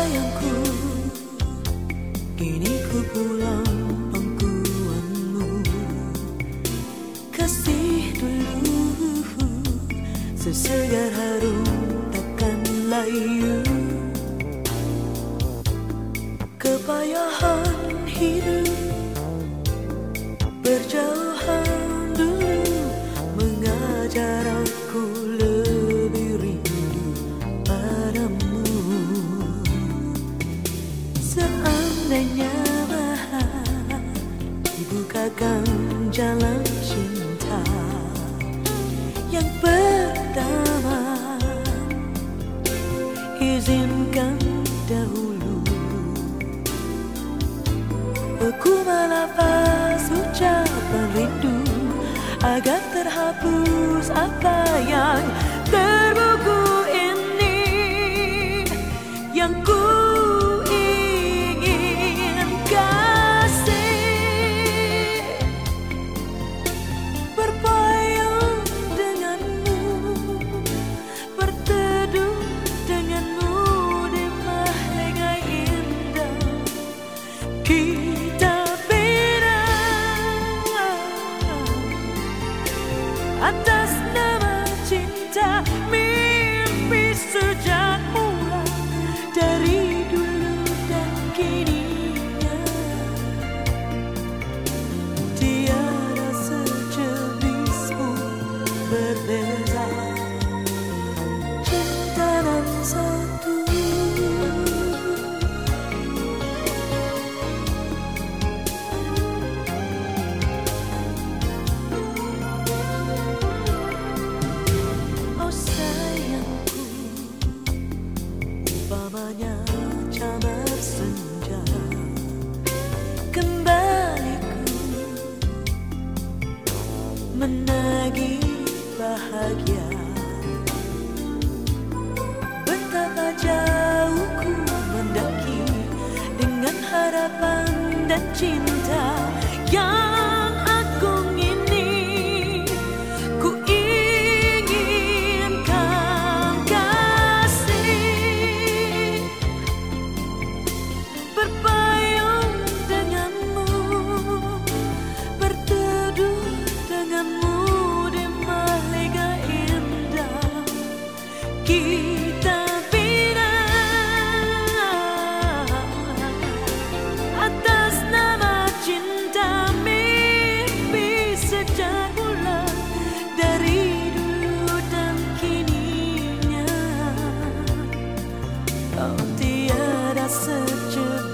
sayangku. Kini ku pulang pangkuanmu. Kasih dulu Sesegar harum takkan layu. Kepayahan hidup Berjalan Bahar Dibukakan jalan cinta Yang pertama. Izinkan dahulu Aku melepas ucapan rindu Agar terhapus apa yang terbuku to Kembaliku. Menagih bahagia. Betapa jauh ku mendaki Dengan harapan dan cinta Yang that I sent you